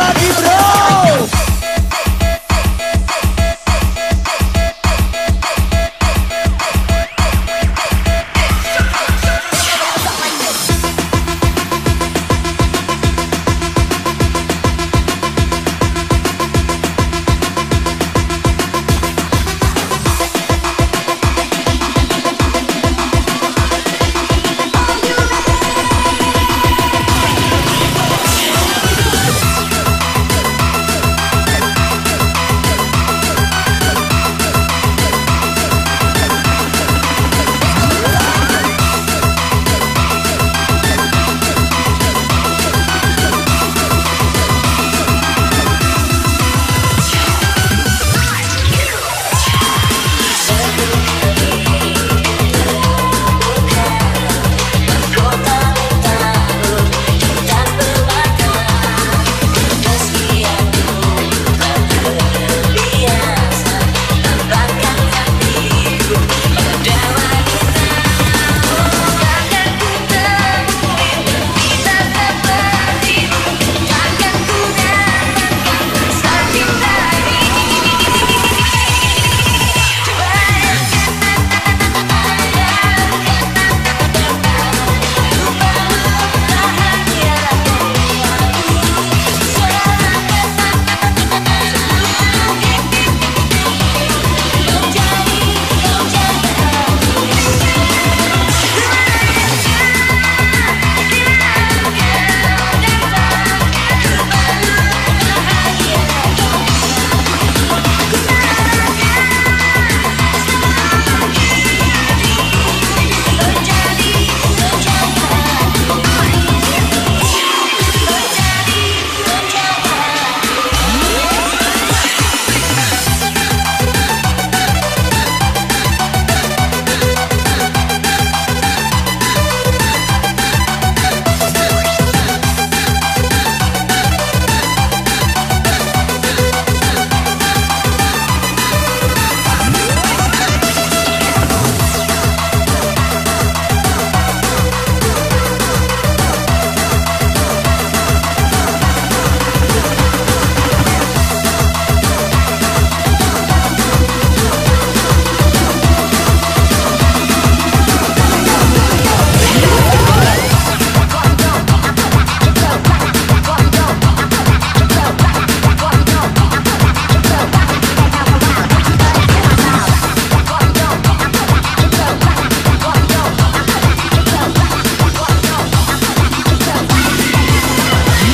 kita goyang bro